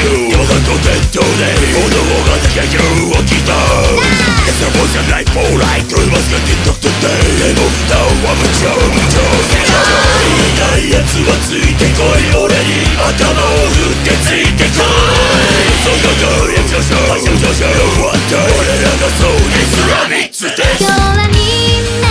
you 弱く伝統で炎が高をた It's a voice and for life でも歌は無調無調いない奴はついてこい俺に頭を振ってついてこいそこが役所者敗者者者のワンタイ俺らがそうイスラミックです今日はみんな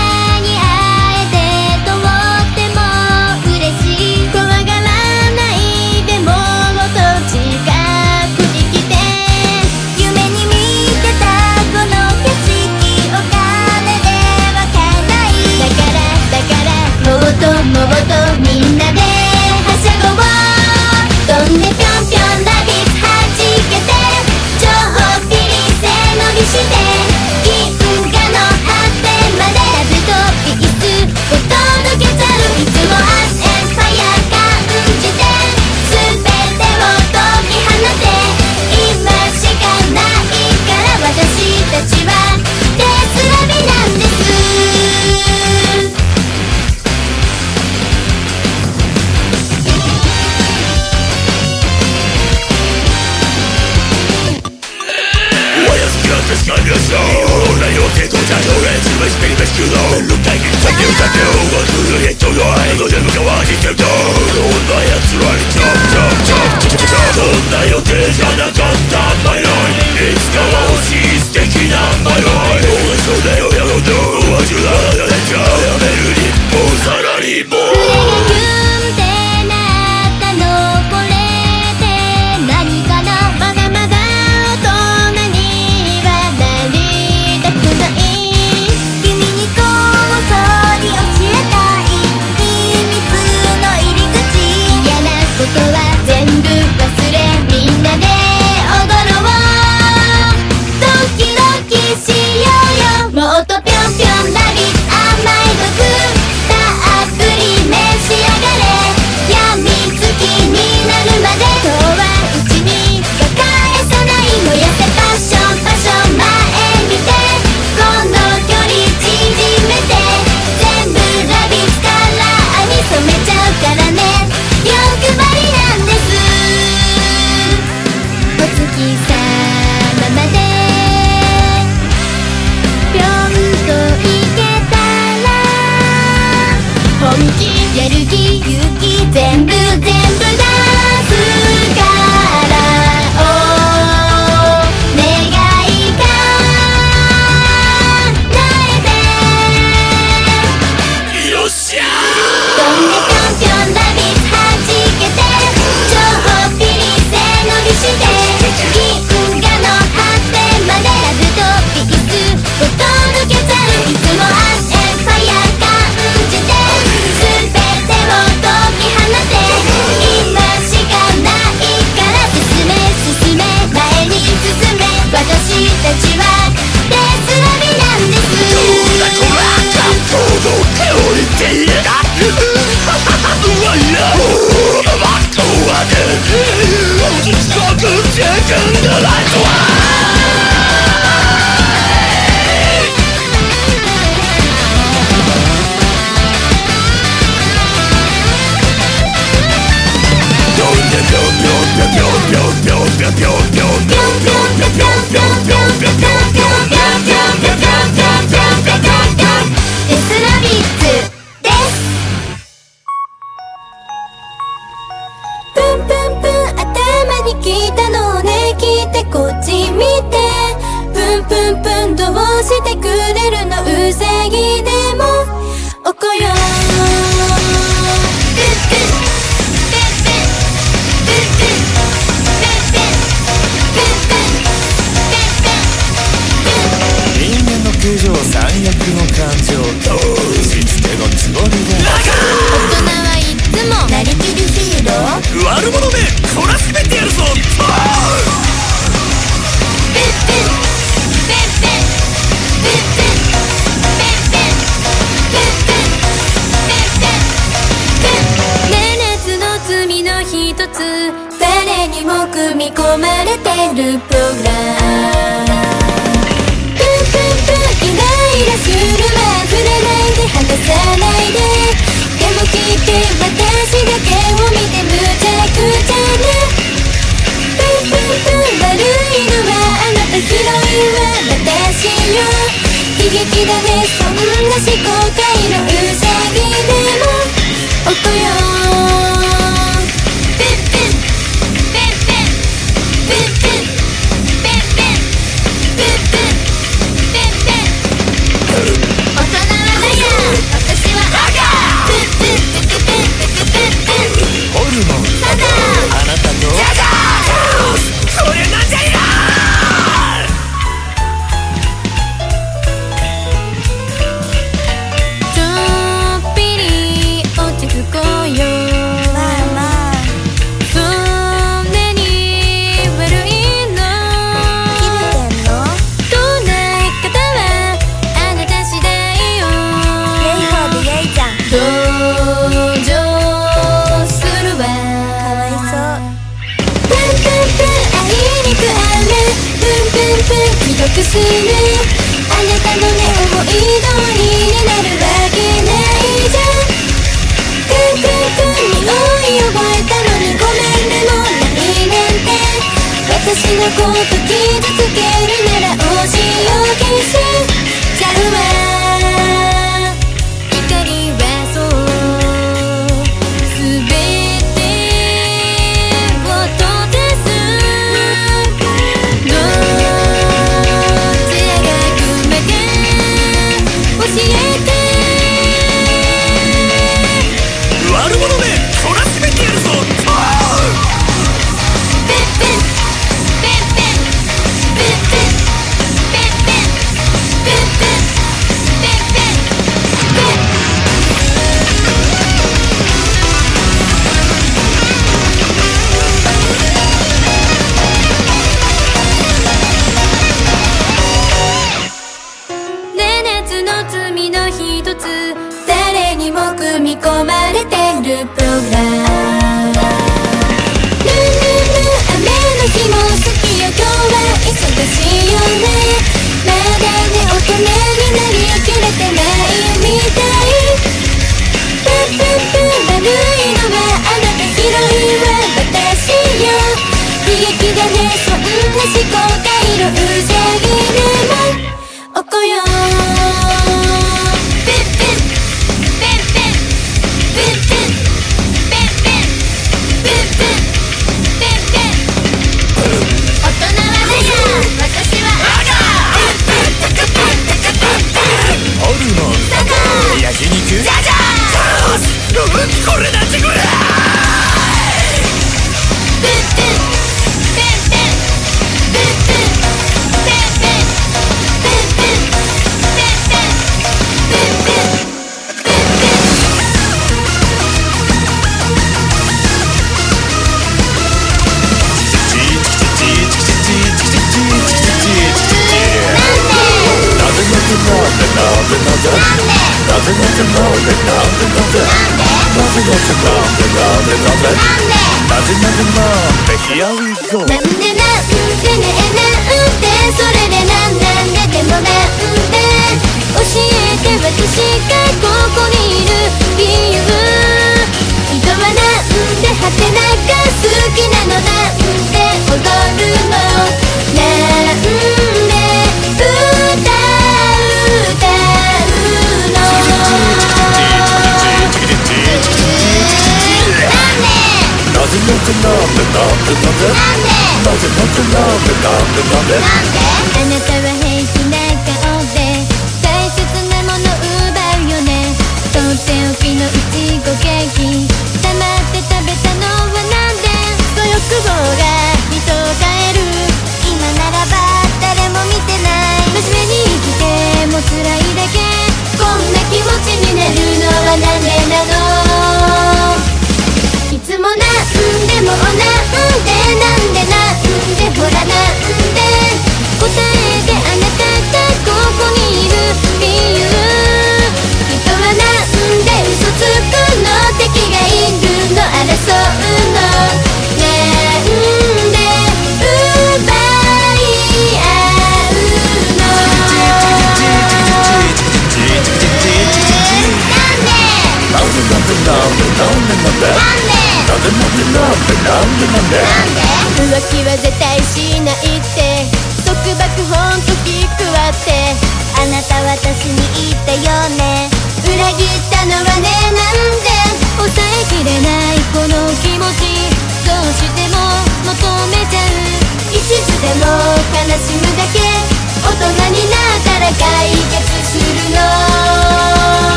たのレンズはスピードスキュード目の先を立てようが古い人の愛の出向かわにてるとどんな奴らにチョッチョッチョッチョッチョそんな予定じゃなかったマイロイいつかは欲しい素敵なマイロイどうでしょうね親のドアジュラーが出ちゃやめる日本サラリーマン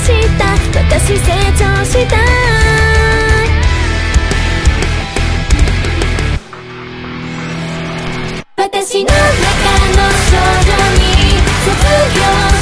した。私成長した。私の中の少女に卒業。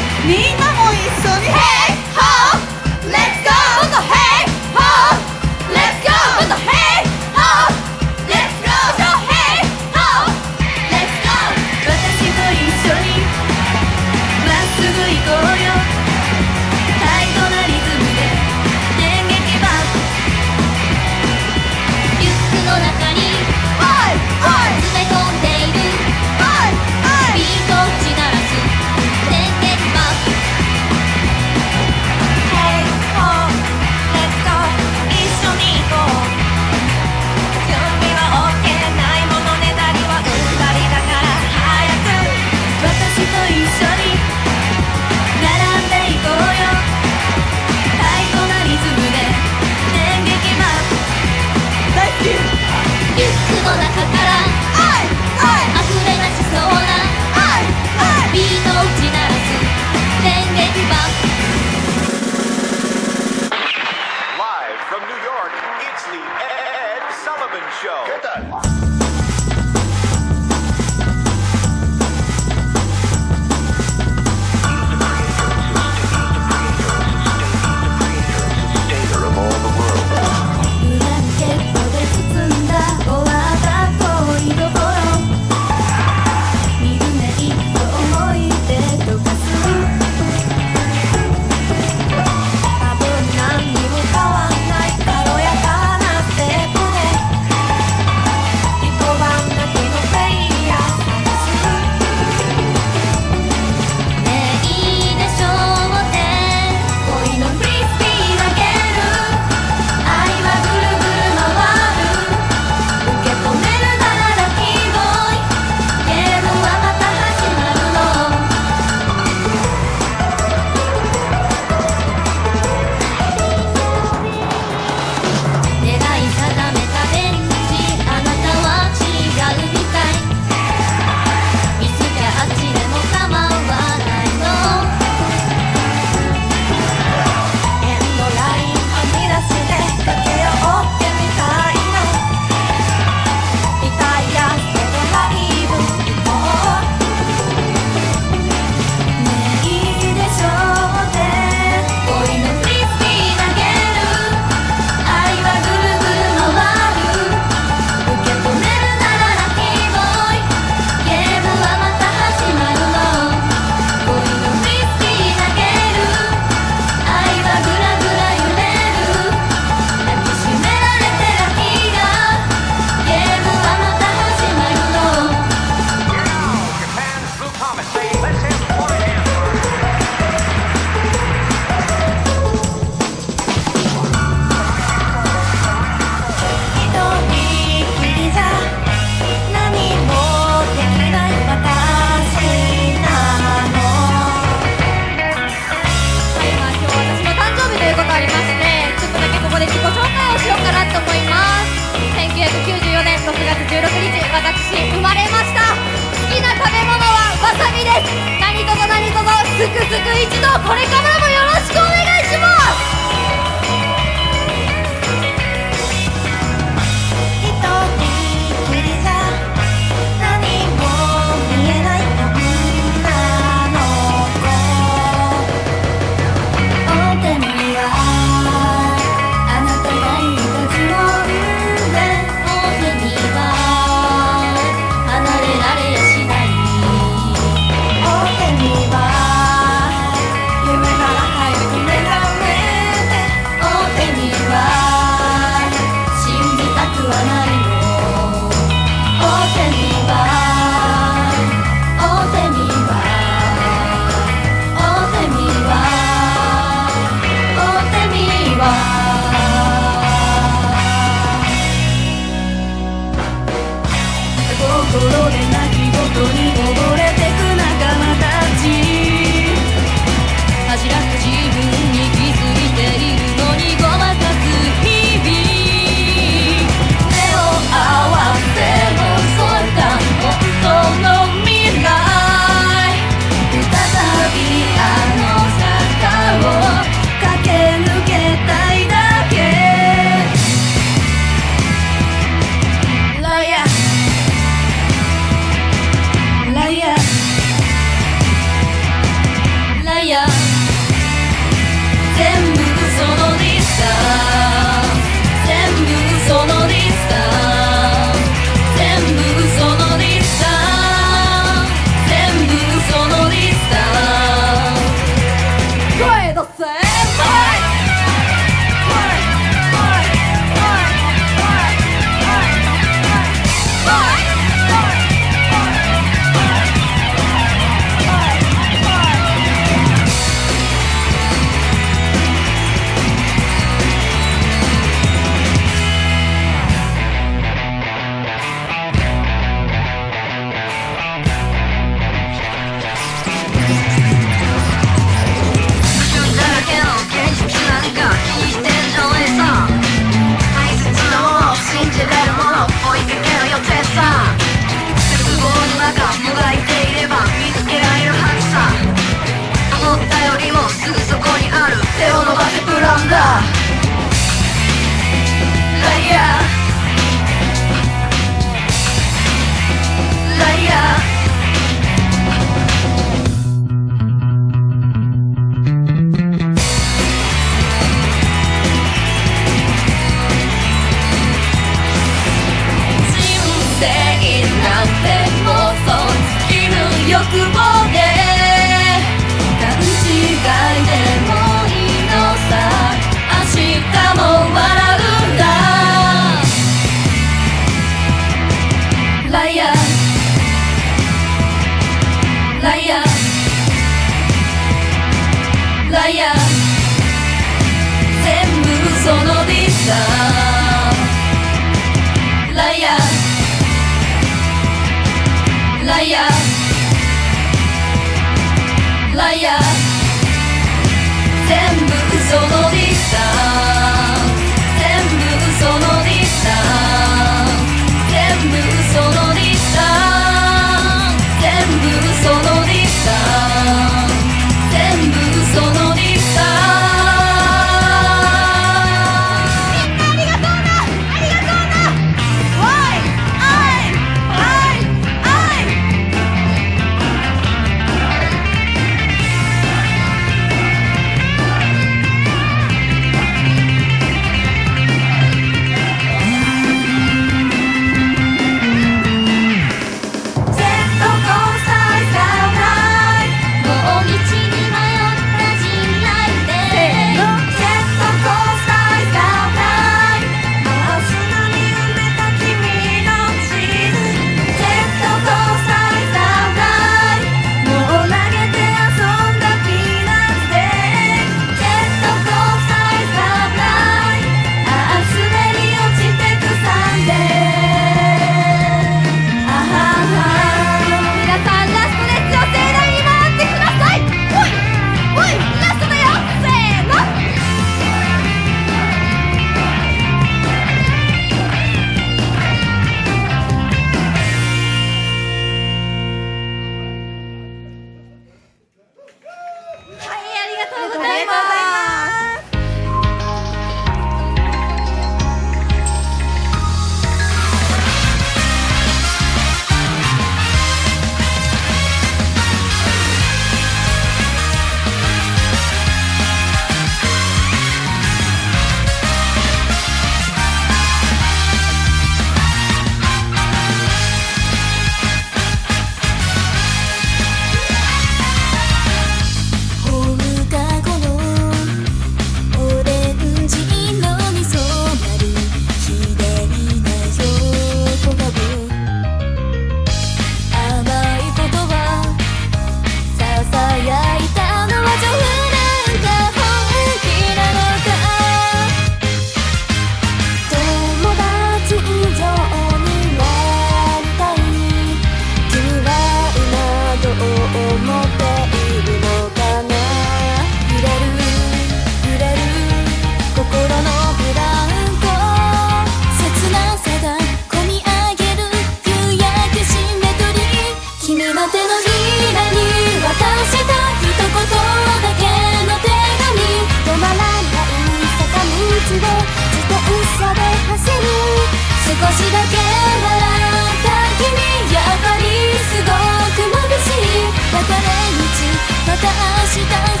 も